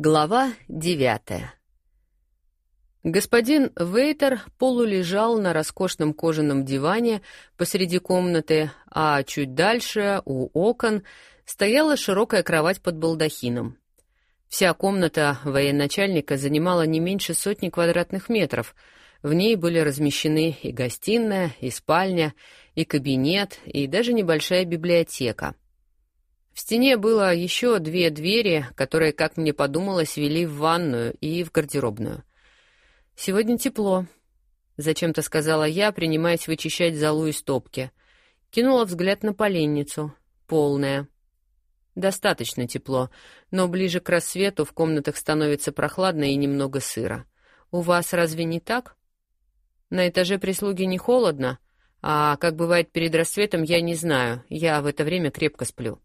Глава девятая. Господин Вейтер полулежал на роскошном кожаном диване посреди комнаты, а чуть дальше, у окон, стояла широкая кровать под балдахином. Вся комната военачальника занимала не меньше сотни квадратных метров. В ней были размещены и гостиная, и спальня, и кабинет, и даже небольшая библиотека — в стене было еще две двери, которые, как мне подумалось, вели в ванную и в гардеробную. «Сегодня тепло», — зачем-то сказала я, принимаясь вычищать залу из топки. Кинула взгляд на поленницу. Полная. Достаточно тепло, но ближе к рассвету в комнатах становится прохладно и немного сыро. У вас разве не так? На этаже прислуги не холодно, а как бывает перед рассветом, я не знаю. Я в это время крепко сплю.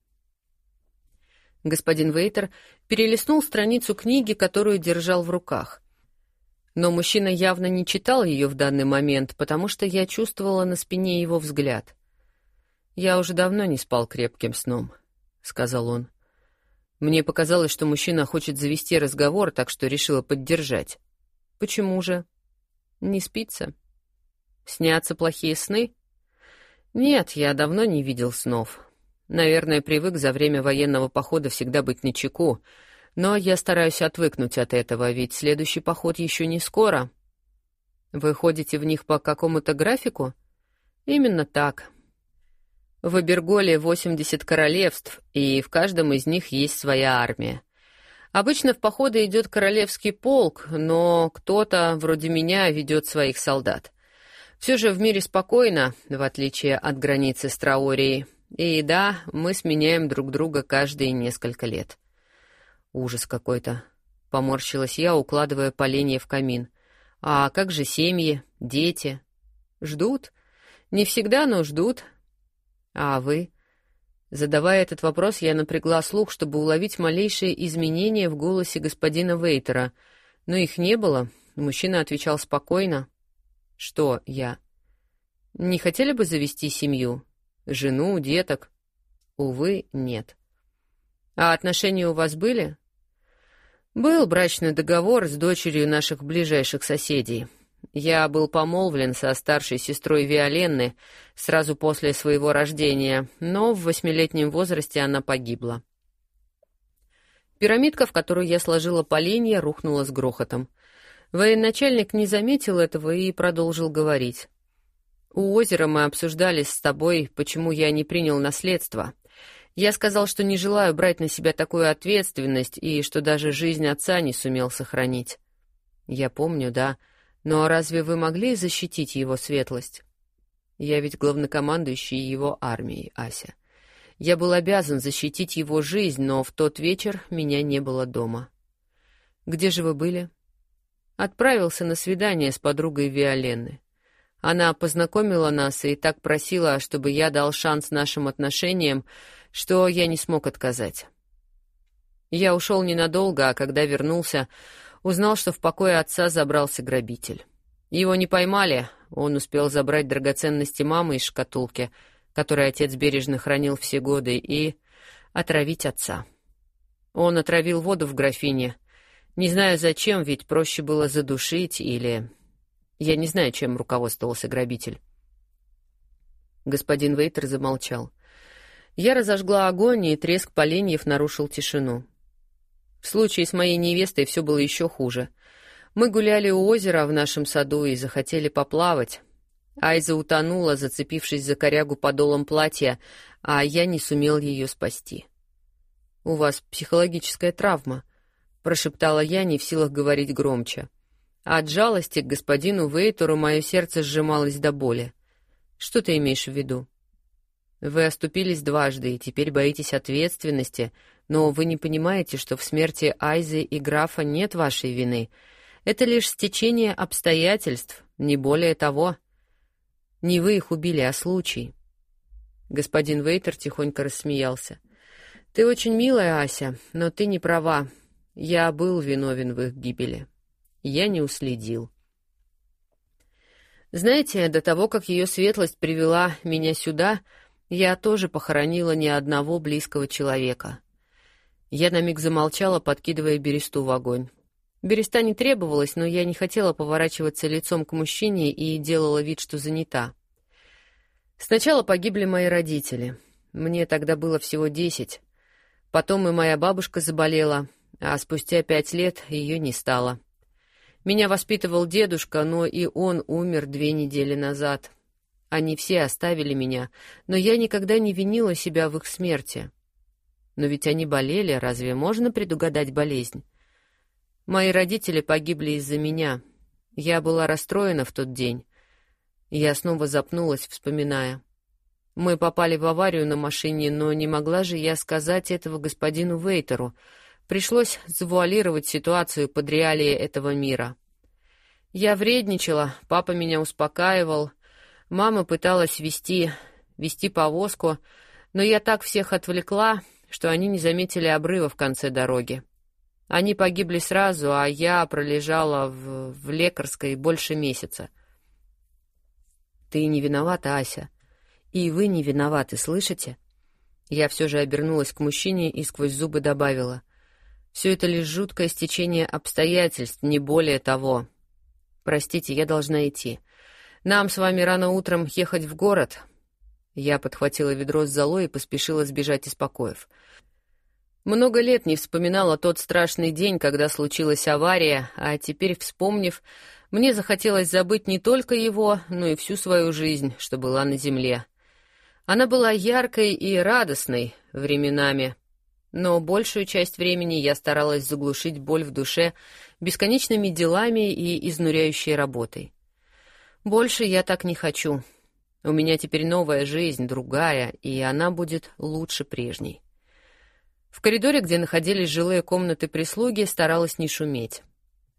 Господин Вейтер перелистнул страницу книги, которую держал в руках. Но мужчина явно не читал ее в данный момент, потому что я чувствовала на спине его взгляд. «Я уже давно не спал крепким сном», — сказал он. Мне показалось, что мужчина хочет завести разговор, так что решила поддержать. «Почему же?» «Не спится?» «Снятся плохие сны?» «Нет, я давно не видел снов. Наверное, привык за время военного похода всегда быть начеку, но я стараюсь отвыкнуть от этого, ведь следующий поход еще не скоро. Вы ходите в них по какому-то графику? Именно так. В Аберголе 80 королевств, и в каждом из них есть своя армия. Обычно в походы идет королевский полк, но кто-то, вроде меня, ведет своих солдат. Все же в мире спокойно, в отличие от границы с Траорией. И да, мы сменяем друг друга каждые несколько лет. Ужас какой-то. Поморщилась я, укладывая поленья в камин. А как же семьи, дети? Ждут? Не всегда, но ждут. А вы? Задавая этот вопрос, я напрягла слух, чтобы уловить малейшие изменения в голосе господина Вейтера. Но их не было. Мужчина отвечал спокойно. Что я? Не хотели бы завести семью? Жену, деток? Увы, нет. А отношения у вас были? Был брачный договор с дочерью наших ближайших соседей. Я был помолвлен со старшей сестрой Виоленны сразу после своего рождения, но в восьмилетнем возрасте она погибла. Пирамидка, в которую я сложила поленья, рухнула с грохотом. Военачальник не заметил этого и продолжил говорить. У озера мы обсуждали с тобой, почему я не принял наследство. Я сказал, что не желаю брать на себя такую ответственность и что даже жизнь отца не сумел сохранить. Я помню, да. Но разве вы могли защитить его светлость? Я ведь главнокомандующий его армией, Ася. Я был обязан защитить его жизнь, но в тот вечер меня не было дома. Где же вы были? Отправился на свидание с подругой Виоленны. Она познакомила нас и так просила, чтобы я дал шанс нашим отношениям, что я не смог отказать. Я ушел ненадолго, а когда вернулся, узнал, что в покое отца забрался грабитель. Его не поймали, он успел забрать драгоценности мамы из шкатулки, которую отец бережно хранил все годы, и отравить отца. Он отравил воду в графине. Не знаю зачем, ведь проще было задушить или я не знаю, чем руководствовался грабитель. Господин Вейтер замолчал. Я разожгла огонь, и треск поленьев нарушил тишину. В случае с моей невестой все было еще хуже. Мы гуляли у озера в нашем саду и захотели поплавать. Айза утонула, зацепившись за корягу подолом платья, а я не сумел ее спасти. «У вас психологическая травма», — прошептала я, не в силах говорить громче. От жалости к господину Вейтору мое сердце сжималось до боли. Что ты имеешь в виду? Вы оступились дважды и теперь боитесь ответственности, но вы не понимаете, что в смерти Айзы и графа нет вашей вины. Это лишь стечение обстоятельств, не более того. Не вы их убили, а случай. Господин Вейтер тихонько рассмеялся. Ты очень милая, Ася, но ты не права. Я был виновен в их гибели я не уследил. Знаете, до того, как ее светлость привела меня сюда, я тоже похоронила ни одного близкого человека. Я на миг замолчала, подкидывая бересту в огонь. Береста не требовалась, но я не хотела поворачиваться лицом к мужчине и делала вид, что занята. Сначала погибли мои родители. Мне тогда было всего десять. Потом и моя бабушка заболела, а спустя пять лет ее не стало. Меня воспитывал дедушка, но и он умер две недели назад. Они все оставили меня, но я никогда не винила себя в их смерти. Но ведь они болели, разве можно предугадать болезнь? Мои родители погибли из-за меня. Я была расстроена в тот день. Я снова запнулась, вспоминая. Мы попали в аварию на машине, но не могла же я сказать этого господину Вейтеру. Пришлось завуалировать ситуацию под реалии этого мира. Я вредничала, папа меня успокаивал, мама пыталась вести, вести повозку, но я так всех отвлекла, что они не заметили обрыва в конце дороги. Они погибли сразу, а я пролежала в, в лекарской больше месяца. Ты не виновата, Ася. И вы не виноваты, слышите? Я все же обернулась к мужчине и сквозь зубы добавила: все это лишь жуткое стечение обстоятельств, не более того. Простите, я должна идти. Нам с вами рано утром ехать в город. Я подхватила ведро с золой и поспешила сбежать из покоев. Много лет не вспоминала тот страшный день, когда случилась авария, а теперь, вспомнив, мне захотелось забыть не только его, но и всю свою жизнь, что была на земле. Она была яркой и радостной временами, но большую часть времени я старалась заглушить боль в душе бесконечными делами и изнуряющей работой. Больше я так не хочу. У меня теперь новая жизнь, другая, и она будет лучше прежней. В коридоре, где находились жилые комнаты прислуги, старалась не шуметь.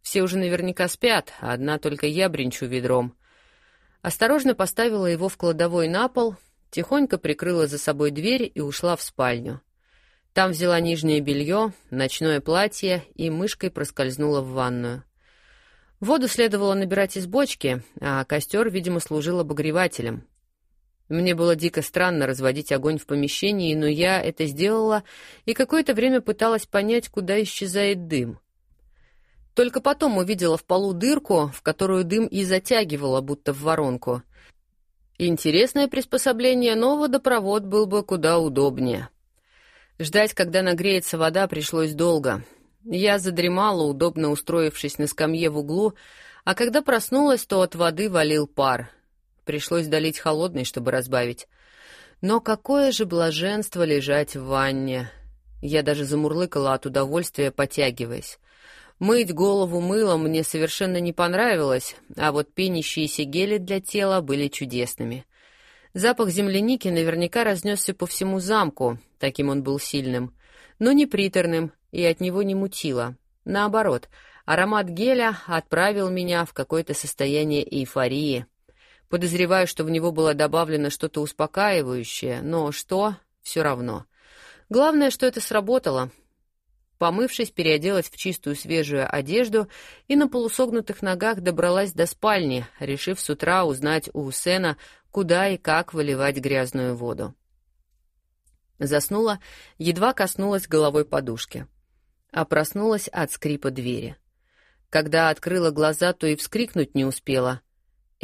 Все уже наверняка спят, а одна только я бренчу ведром. Осторожно поставила его в кладовой на пол, тихонько прикрыла за собой дверь и ушла в спальню. Там взяла нижнее белье, ночное платье и мышкой проскользнула в ванную. Воду следовало набирать из бочки, а костер, видимо, служил обогревателем. Мне было дико странно разводить огонь в помещении, но я это сделала и какое-то время пыталась понять, куда исчезает дым. Только потом увидела в полу дырку, в которую дым и затягивало, будто в воронку. Интересное приспособление, но водопровод был бы куда удобнее. Ждать, когда нагреется вода, пришлось долго. Я задремала, удобно устроившись на скамье в углу, а когда проснулась, то от воды валил пар — Пришлось долить холодный, чтобы разбавить. Но какое же блаженство лежать в ванне. Я даже замурлыкала от удовольствия, потягиваясь. Мыть голову мылом мне совершенно не понравилось, а вот пенящиеся гели для тела были чудесными. Запах земляники наверняка разнесся по всему замку, таким он был сильным, но не приторным и от него не мутило. Наоборот, аромат геля отправил меня в какое-то состояние эйфории. Подозреваю, что в него было добавлено что-то успокаивающее, но что — все равно. Главное, что это сработало. Помывшись, переоделась в чистую свежую одежду и на полусогнутых ногах добралась до спальни, решив с утра узнать у Сена, куда и как выливать грязную воду. Заснула, едва коснулась головой подушки. А проснулась от скрипа двери. Когда открыла глаза, то и вскрикнуть не успела —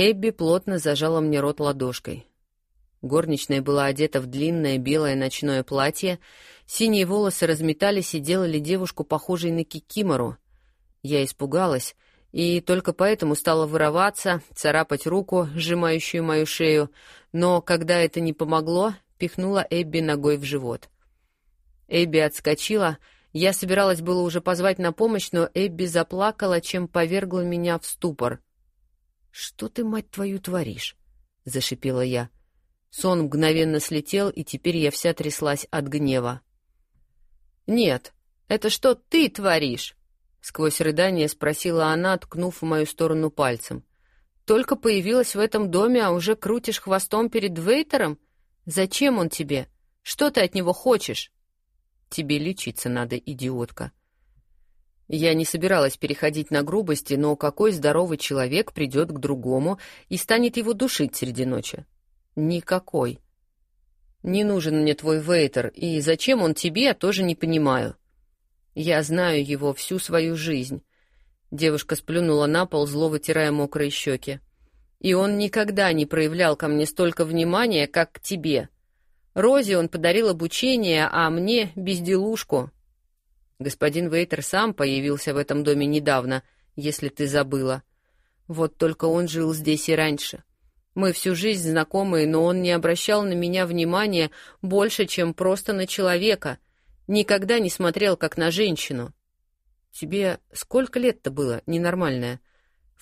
Эбби плотно зажала мне рот ладошкой. Горничная была одета в длинное белое ночное платье, синие волосы разметались и делали девушку похожей на кикимору. Я испугалась и только поэтому стала вырываться, царапать руку, сжимающую мою шею, но когда это не помогло, пихнула Эбби ногой в живот. Эбби отскочила, я собиралась было уже позвать на помощь, но Эбби заплакала, чем повергла меня в ступор — «Что ты, мать твою, творишь?» — зашипела я. Сон мгновенно слетел, и теперь я вся тряслась от гнева. «Нет, это что ты творишь?» — сквозь рыдание спросила она, ткнув в мою сторону пальцем. «Только появилась в этом доме, а уже крутишь хвостом перед Вейтером? Зачем он тебе? Что ты от него хочешь?» «Тебе лечиться надо, идиотка», я не собиралась переходить на грубости, но какой здоровый человек придет к другому и станет его душить среди ночи? Никакой. Не нужен мне твой вейтер, и зачем он тебе, я тоже не понимаю. Я знаю его всю свою жизнь. Девушка сплюнула на пол, зло вытирая мокрые щеки. И он никогда не проявлял ко мне столько внимания, как к тебе. Розе он подарил обучение, а мне — безделушку. Господин Вейтер сам появился в этом доме недавно, если ты забыла. Вот только он жил здесь и раньше. Мы всю жизнь знакомы, но он не обращал на меня внимания больше, чем просто на человека. Никогда не смотрел, как на женщину. Тебе сколько лет-то было, ненормальная?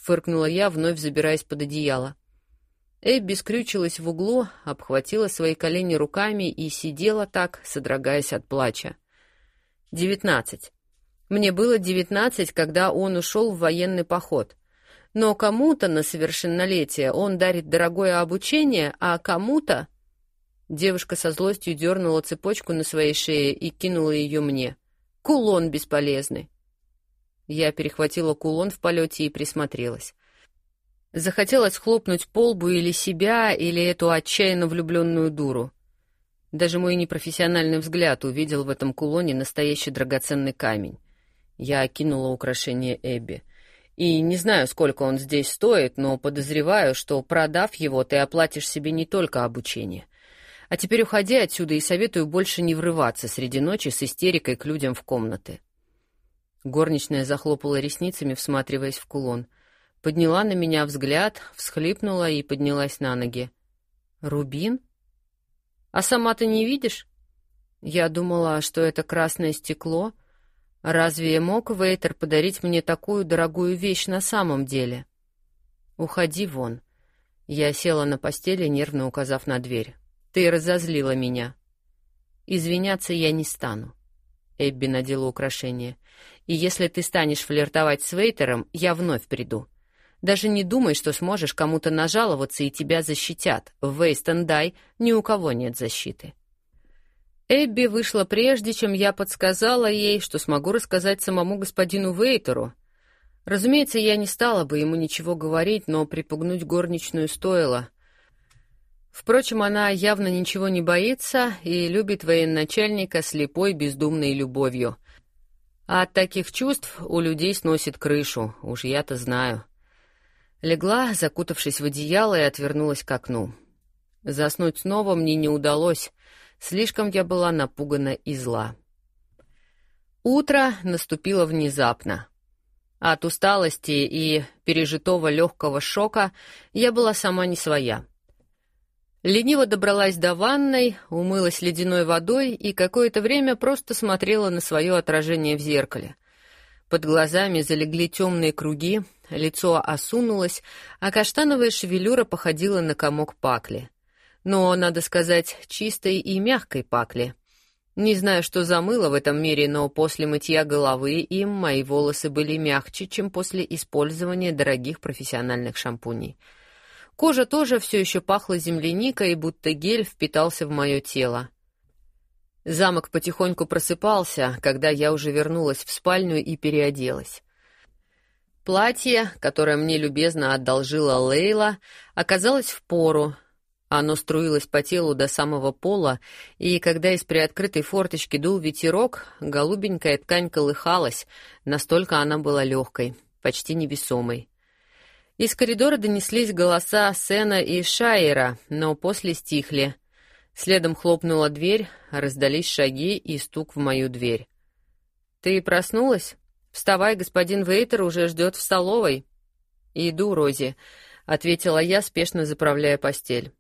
Фыркнула я, вновь забираясь под одеяло. Эбби скрючилась в углу, обхватила свои колени руками и сидела так, содрогаясь от плача. Девятнадцать. Мне было девятнадцать, когда он ушел в военный поход. Но кому-то на совершеннолетие он дарит дорогое обучение, а кому-то... Девушка со злостью дернула цепочку на своей шее и кинула ее мне. Кулон бесполезный. Я перехватила кулон в полете и присмотрелась. Захотелось хлопнуть по лбу или себя, или эту отчаянно влюбленную дуру. Даже мой непрофессиональный взгляд увидел в этом кулоне настоящий драгоценный камень. Я окинула украшение Эбби. И не знаю, сколько он здесь стоит, но подозреваю, что, продав его, ты оплатишь себе не только обучение. А теперь уходи отсюда и советую больше не врываться среди ночи с истерикой к людям в комнаты. Горничная захлопала ресницами, всматриваясь в кулон. Подняла на меня взгляд, всхлипнула и поднялась на ноги. «Рубин? А сама ты не видишь?» Я думала, что это красное стекло. Разве мог Вейтер подарить мне такую дорогую вещь на самом деле? «Уходи вон». Я села на постели, нервно указав на дверь. «Ты разозлила меня». «Извиняться я не стану». Эбби надела украшение. И если ты станешь флиртовать с Вейтером, я вновь приду. Даже не думай, что сможешь кому-то нажаловаться и тебя защитят. В Вейстендай ни у кого нет защиты. Эбби вышла прежде, чем я подсказала ей, что смогу рассказать самому господину Вейтеру. Разумеется, я не стала бы ему ничего говорить, но припугнуть горничную стоило. Впрочем, она явно ничего не боится и любит военачальника слепой бездумной любовью — а от таких чувств у людей сносит крышу, уж я-то знаю. Легла, закутавшись в одеяло, и отвернулась к окну. Заснуть снова мне не удалось, слишком я была напугана и зла. Утро наступило внезапно. От усталости и пережитого легкого шока я была сама не своя — Лениво добралась до ванной, умылась ледяной водой и какое-то время просто смотрела на свое отражение в зеркале. Под глазами залегли темные круги, лицо осунулось, а каштановая шевелюра походила на комок пакли. Но, надо сказать, чистой и мягкой пакли. Не знаю, что за мыло в этом мире, но после мытья головы им мои волосы были мягче, чем после использования дорогих профессиональных шампуней. Кожа тоже все еще пахла земляникой, будто гель впитался в мое тело. Замок потихоньку просыпался, когда я уже вернулась в спальню и переоделась. Платье, которое мне любезно одолжила Лейла, оказалось в пору. Оно струилось по телу до самого пола, и когда из приоткрытой форточки дул ветерок, голубенькая ткань колыхалась, настолько она была легкой, почти невесомой. Из коридора донеслись голоса Сена и Шайера, но после стихли. Следом хлопнула дверь, раздались шаги и стук в мою дверь. «Ты проснулась? Вставай, господин Вейтер уже ждет в столовой». «Иду, Рози», — ответила я, спешно заправляя постель.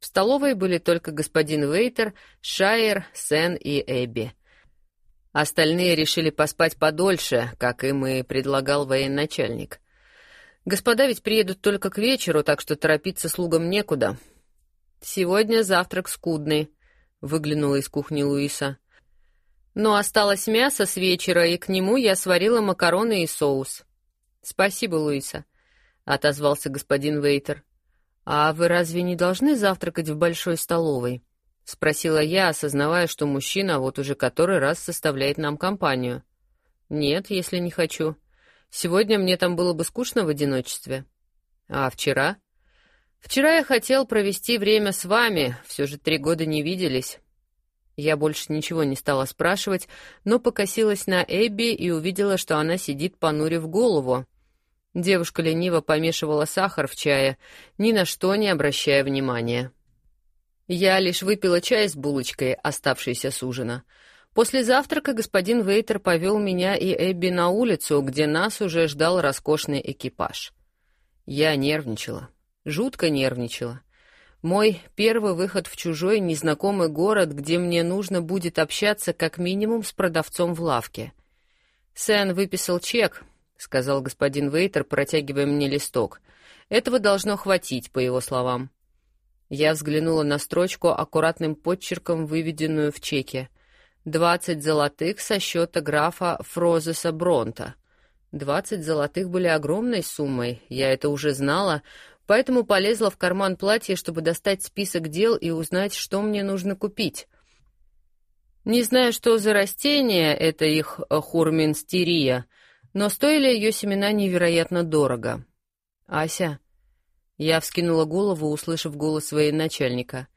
В столовой были только господин Вейтер, Шайер, Сен и Эбби. Остальные решили поспать подольше, как им и предлагал военачальник. Господа ведь приедут только к вечеру, так что торопиться слугам некуда. Сегодня завтрак скудный, выглянула из кухни Луиса. Но осталось мясо с вечера, и к нему я сварила макароны и соус. Спасибо, Луиса, отозвался господин Вейтер. А вы разве не должны завтракать в большой столовой? спросила я, осознавая, что мужчина вот уже который раз составляет нам компанию. Нет, если не хочу. Сегодня мне там было бы скучно в одиночестве. А вчера? Вчера я хотел провести время с вами, все же три года не виделись. Я больше ничего не стала спрашивать, но покосилась на Эбби и увидела, что она сидит, понурив голову. Девушка лениво помешивала сахар в чае, ни на что не обращая внимания. Я лишь выпила чай с булочкой, оставшейся с ужина. После завтрака господин Вейтер повел меня и Эбби на улицу, где нас уже ждал роскошный экипаж. Я нервничала, жутко нервничала. Мой первый выход в чужой незнакомый город, где мне нужно будет общаться как минимум с продавцом в лавке. Сэн выписал чек, сказал господин Вейтер, протягивая мне листок. Этого должно хватить, по его словам. Я взглянула на строчку аккуратным подчерком, выведенную в чеке. «Двадцать золотых со счета графа Фрозеса Бронта». Двадцать золотых были огромной суммой, я это уже знала, поэтому полезла в карман платья, чтобы достать список дел и узнать, что мне нужно купить. Не знаю, что за растение, это их хурминстерия, но стоили ее семена невероятно дорого. «Ася...» Я вскинула голову, услышав голос своей начальника.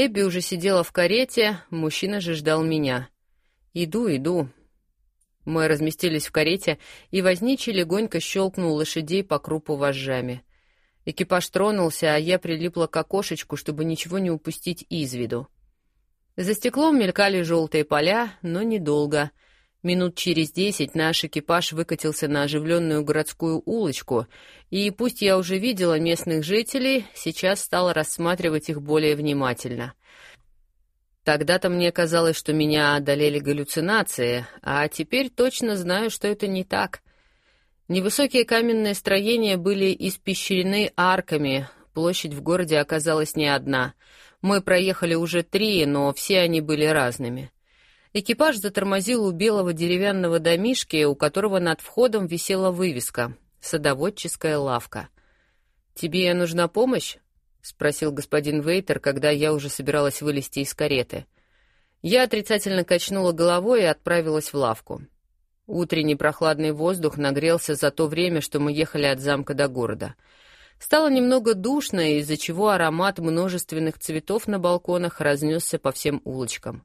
Эбби уже сидела в карете, мужчина же ждал меня. «Иду, иду». Мы разместились в карете, и возничий легонько щелкнул лошадей по крупу вожжами. Экипаж тронулся, а я прилипла к окошечку, чтобы ничего не упустить из виду. За стеклом мелькали желтые поля, но недолго. Минут через десять наш экипаж выкатился на оживленную городскую улочку, и пусть я уже видела местных жителей, сейчас стала рассматривать их более внимательно. Тогда-то мне казалось, что меня одолели галлюцинации, а теперь точно знаю, что это не так. Невысокие каменные строения были испещрены арками, площадь в городе оказалась не одна. Мы проехали уже три, но все они были разными. Экипаж затормозил у белого деревянного домишки, у которого над входом висела вывеска «Садоводческая лавка». «Тебе нужна помощь?» — спросил господин Вейтер, когда я уже собиралась вылезти из кареты. Я отрицательно качнула головой и отправилась в лавку. Утренний прохладный воздух нагрелся за то время, что мы ехали от замка до города. Стало немного душно, из-за чего аромат множественных цветов на балконах разнесся по всем улочкам.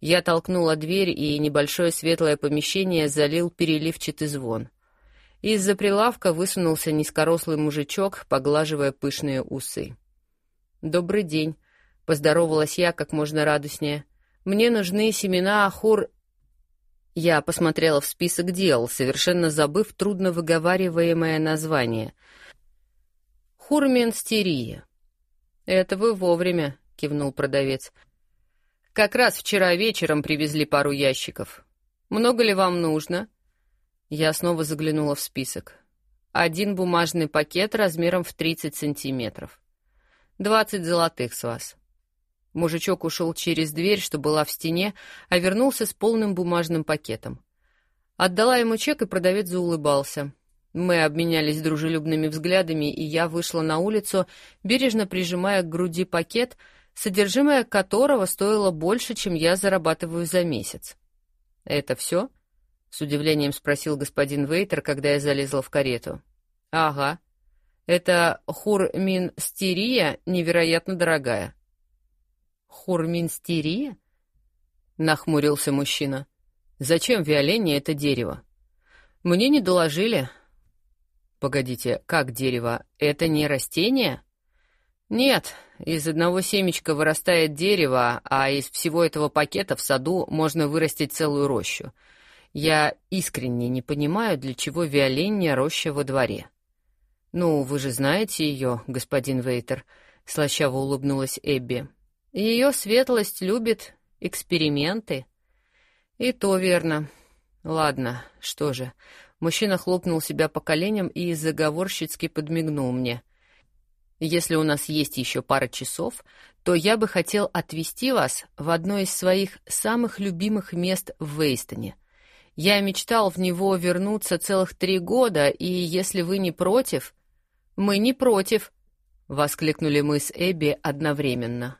Я толкнула дверь, и небольшое светлое помещение залил переливчатый звон. Из-за прилавка высунулся низкорослый мужичок, поглаживая пышные усы. «Добрый день», — поздоровалась я как можно радостнее. «Мне нужны семена ахур я посмотрела в список дел, совершенно забыв трудно выговариваемое название. «Хурменстерия». «Это вы вовремя», — кивнул продавец. «Как раз вчера вечером привезли пару ящиков. Много ли вам нужно?» Я снова заглянула в список. Один бумажный пакет размером в 30 сантиметров. «Двадцать золотых с вас». Мужичок ушел через дверь, что была в стене, а вернулся с полным бумажным пакетом. Отдала ему чек, и продавец заулыбался. Мы обменялись дружелюбными взглядами, и я вышла на улицу, бережно прижимая к груди пакет, содержимое которого стоило больше, чем я зарабатываю за месяц. «Это все?» — с удивлением спросил господин Вейтер, когда я залезла в карету. «Ага. Это хурминстерия невероятно дорогая. Хурминстерия? Нахмурился мужчина. Зачем Виолене это дерево? Мне не доложили. Погодите, как дерево? Это не растение? Нет, из одного семечка вырастает дерево, а из всего этого пакета в саду можно вырастить целую рощу. Я искренне не понимаю, для чего Виоленне роща во дворе. Ну, вы же знаете ее, господин Вейтер, слащаво улыбнулась Эбби. Ее светлость любит эксперименты. И то верно. Ладно, что же. Мужчина хлопнул себя по коленям и заговорщицки подмигнул мне. Если у нас есть еще пара часов, то я бы хотел отвезти вас в одно из своих самых любимых мест в Вейстоне. Я мечтал в него вернуться целых три года, и если вы не против... Мы не против, — воскликнули мы с Эбби одновременно.